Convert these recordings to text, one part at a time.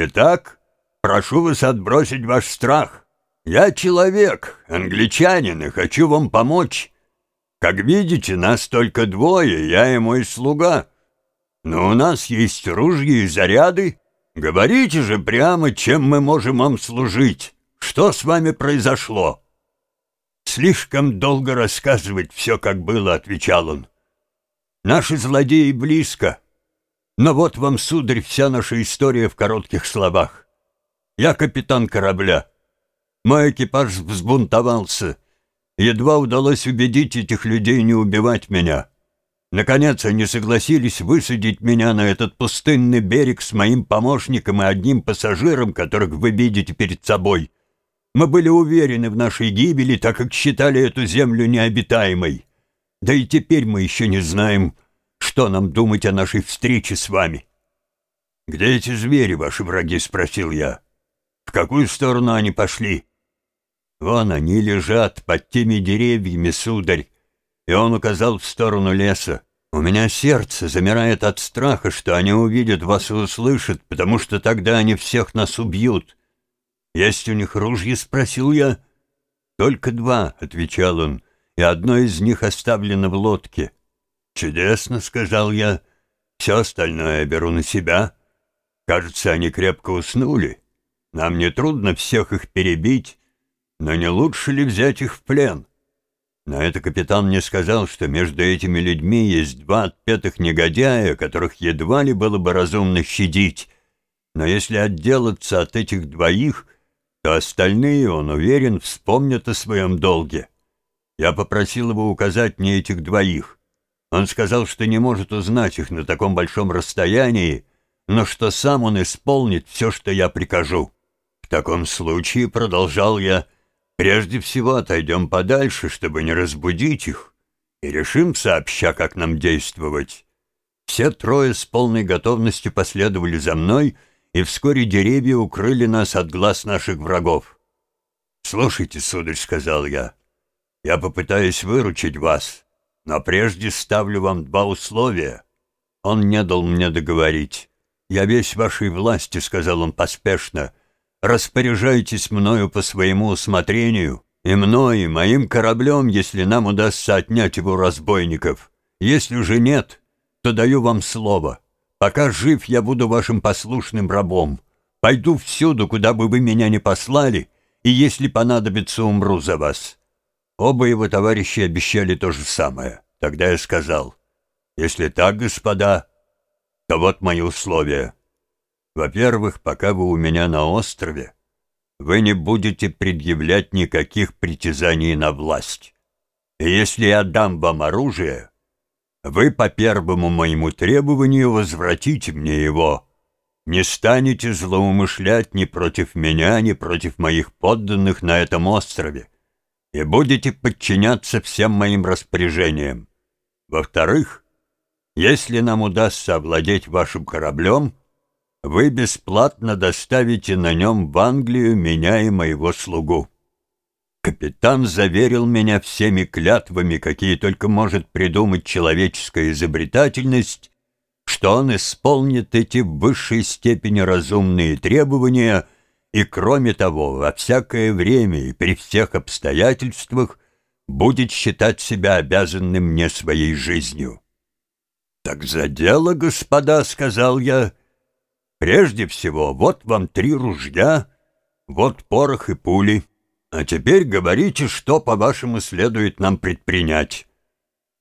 Итак, прошу вас отбросить ваш страх. Я человек, англичанин, и хочу вам помочь. Как видите, нас только двое, я и мой слуга. Но у нас есть ружья и заряды. Говорите же прямо, чем мы можем вам служить. Что с вами произошло?» «Слишком долго рассказывать все, как было», — отвечал он. «Наши злодеи близко. Но вот вам, сударь, вся наша история в коротких словах. Я капитан корабля. Мой экипаж взбунтовался. Едва удалось убедить этих людей не убивать меня. Наконец они согласились высадить меня на этот пустынный берег с моим помощником и одним пассажиром, которых вы видите перед собой. Мы были уверены в нашей гибели, так как считали эту землю необитаемой. Да и теперь мы еще не знаем, что нам думать о нашей встрече с вами. «Где эти звери, ваши враги?» — спросил я. «В какую сторону они пошли?» «Вон они лежат под теми деревьями, сударь!» И он указал в сторону леса. «У меня сердце замирает от страха, что они увидят вас и услышат, потому что тогда они всех нас убьют». «Есть у них ружья?» — спросил я. «Только два», — отвечал он, — «и одно из них оставлено в лодке». «Чудесно», — сказал я. «Все остальное я беру на себя. Кажется, они крепко уснули. Нам не трудно всех их перебить, но не лучше ли взять их в плен? На это капитан мне сказал, что между этими людьми есть два отпетых негодяя, которых едва ли было бы разумно щадить. Но если отделаться от этих двоих, то остальные, он уверен, вспомнят о своем долге. Я попросил его указать мне этих двоих. Он сказал, что не может узнать их на таком большом расстоянии, но что сам он исполнит все, что я прикажу. В таком случае, продолжал я, — Прежде всего отойдем подальше, чтобы не разбудить их, и решим сообща, как нам действовать. Все трое с полной готовностью последовали за мной, и вскоре деревья укрыли нас от глаз наших врагов. «Слушайте, сударь», — сказал я, — «я попытаюсь выручить вас, но прежде ставлю вам два условия». Он не дал мне договорить. «Я весь вашей власти», — сказал он поспешно, — распоряжайтесь мною по своему усмотрению, и мной, и моим кораблем, если нам удастся отнять его разбойников. Если же нет, то даю вам слово. Пока жив, я буду вашим послушным рабом. Пойду всюду, куда бы вы меня ни послали, и если понадобится, умру за вас». Оба его товарищи обещали то же самое. Тогда я сказал, «Если так, господа, то вот мои условия». Во-первых, пока вы у меня на острове, вы не будете предъявлять никаких притязаний на власть. И если я дам вам оружие, вы по первому моему требованию возвратите мне его. Не станете злоумышлять ни против меня, ни против моих подданных на этом острове и будете подчиняться всем моим распоряжениям. Во-вторых, если нам удастся овладеть вашим кораблем, вы бесплатно доставите на нем в Англию меня и моего слугу. Капитан заверил меня всеми клятвами, какие только может придумать человеческая изобретательность, что он исполнит эти в высшей степени разумные требования и, кроме того, во всякое время и при всех обстоятельствах будет считать себя обязанным мне своей жизнью. «Так за дело, господа», — сказал я, — Прежде всего, вот вам три ружья, вот порох и пули. А теперь говорите, что, по-вашему, следует нам предпринять».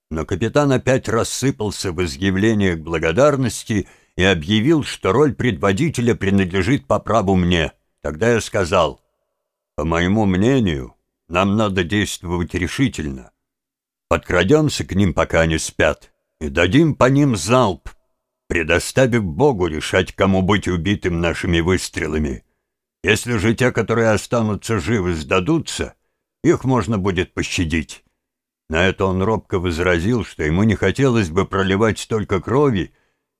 Но капитан опять рассыпался в изъявлениях благодарности и объявил, что роль предводителя принадлежит по праву мне. Тогда я сказал, «По моему мнению, нам надо действовать решительно. Подкрадемся к ним, пока они спят, и дадим по ним залп, предоставив Богу решать, кому быть убитым нашими выстрелами. Если же те, которые останутся живы, сдадутся, их можно будет пощадить». На это он робко возразил, что ему не хотелось бы проливать столько крови,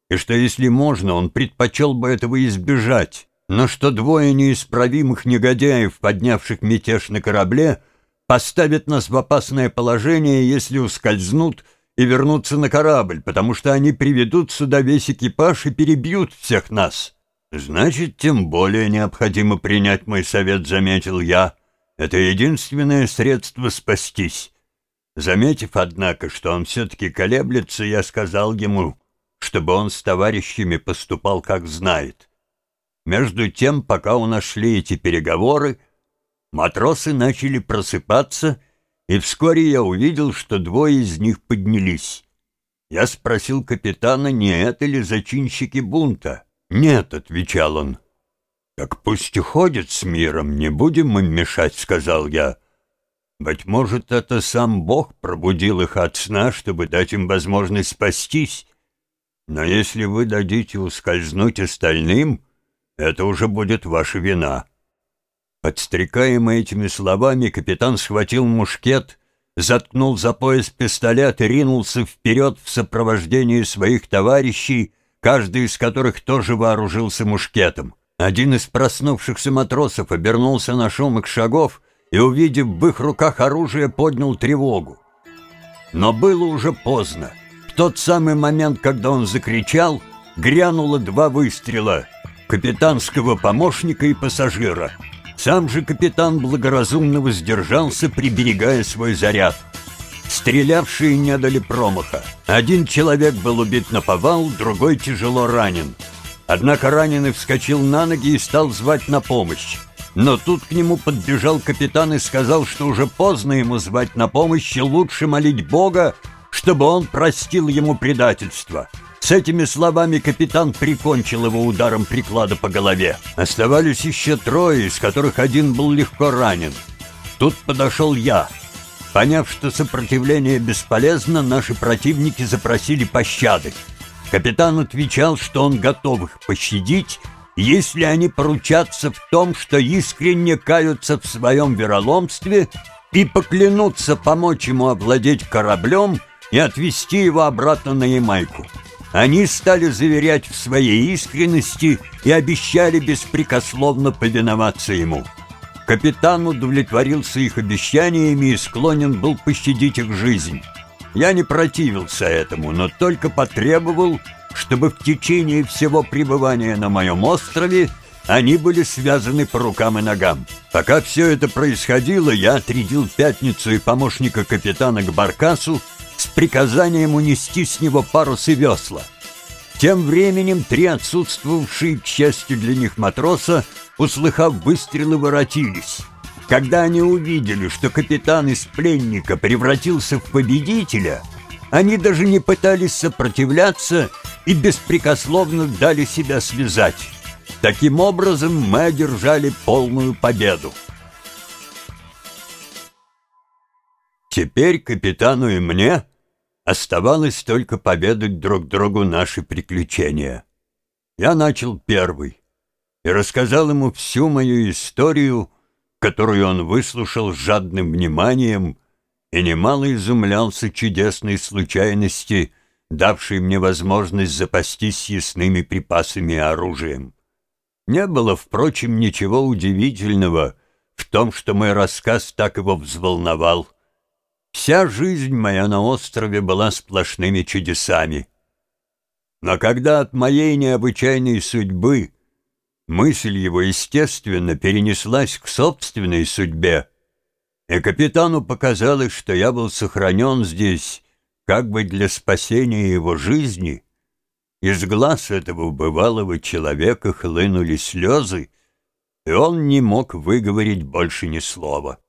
и что, если можно, он предпочел бы этого избежать, но что двое неисправимых негодяев, поднявших мятеж на корабле, поставят нас в опасное положение, если ускользнут — и вернуться на корабль, потому что они приведут сюда весь экипаж и перебьют всех нас. Значит, тем более необходимо принять мой совет, заметил я. Это единственное средство спастись. Заметив, однако, что он все-таки колеблется, я сказал ему, чтобы он с товарищами поступал, как знает. Между тем, пока у нас шли эти переговоры, матросы начали просыпаться, и вскоре я увидел, что двое из них поднялись. Я спросил капитана, не это ли зачинщики бунта. «Нет», — отвечал он. «Так пусть уходят с миром, не будем им мешать», — сказал я. Быть может, это сам Бог пробудил их от сна, чтобы дать им возможность спастись. Но если вы дадите ускользнуть остальным, это уже будет ваша вина». Подстрекаемый этими словами, капитан схватил мушкет, заткнул за пояс пистолет и ринулся вперед в сопровождении своих товарищей, каждый из которых тоже вооружился мушкетом. Один из проснувшихся матросов обернулся на шум их шагов — и, увидев в их руках оружие, поднял тревогу. Но было уже поздно. В тот самый момент, когда он закричал, грянуло два выстрела — капитанского помощника и пассажира. Сам же капитан благоразумно воздержался, приберегая свой заряд. Стрелявшие не дали промаха. Один человек был убит на повал, другой тяжело ранен. Однако раненый вскочил на ноги и стал звать на помощь. Но тут к нему подбежал капитан и сказал, что уже поздно ему звать на помощь, и лучше молить Бога, чтобы он простил ему предательство. С этими словами капитан прикончил его ударом приклада по голове. Оставались еще трое, из которых один был легко ранен. Тут подошел я. Поняв, что сопротивление бесполезно, наши противники запросили пощады. Капитан отвечал, что он готов их пощадить, если они поручатся в том, что искренне каются в своем вероломстве и поклянутся помочь ему овладеть кораблем и отвезти его обратно на Ямайку. Они стали заверять в своей искренности и обещали беспрекословно повиноваться ему. Капитан удовлетворился их обещаниями и склонен был пощадить их жизнь. Я не противился этому, но только потребовал, чтобы в течение всего пребывания на моем острове они были связаны по рукам и ногам. Пока все это происходило, я отрядил Пятницу и помощника капитана к Баркасу приказанием унести с него парус и весла. Тем временем три отсутствовавшие, к счастью для них матроса, услыхав выстрелы, воротились. Когда они увидели, что капитан из пленника превратился в победителя, они даже не пытались сопротивляться и беспрекословно дали себя связать. Таким образом мы одержали полную победу. Теперь капитану и мне оставалось только поведать друг другу наши приключения. Я начал первый и рассказал ему всю мою историю, которую он выслушал с жадным вниманием и немало изумлялся чудесной случайности, давшей мне возможность запастись съестными припасами и оружием. Не было, впрочем, ничего удивительного в том, что мой рассказ так его взволновал. Вся жизнь моя на острове была сплошными чудесами. Но когда от моей необычайной судьбы мысль его, естественно, перенеслась к собственной судьбе, и капитану показалось, что я был сохранен здесь как бы для спасения его жизни, из глаз этого бывалого человека хлынули слезы, и он не мог выговорить больше ни слова.